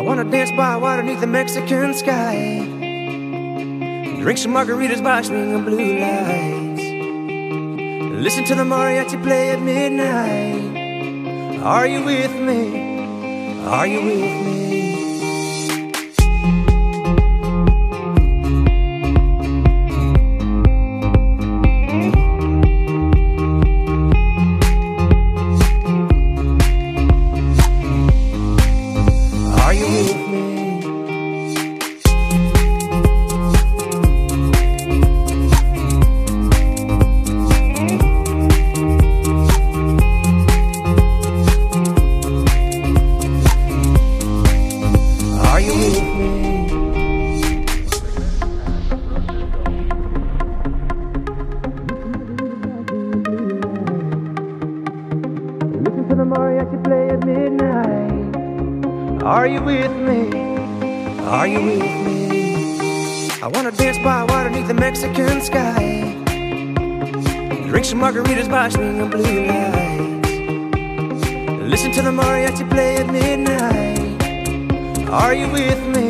I wanna dance by water beneath the Mexican sky. Drink some margaritas by swinging blue lights. Listen to the mariachi play at midnight. Are you with me? Are you with me? Are you with me? Are you with me? I wanna dance by water beneath the Mexican sky. Drink some margaritas by swinging blue lights. Listen to the mariachi play at midnight. Are you with me?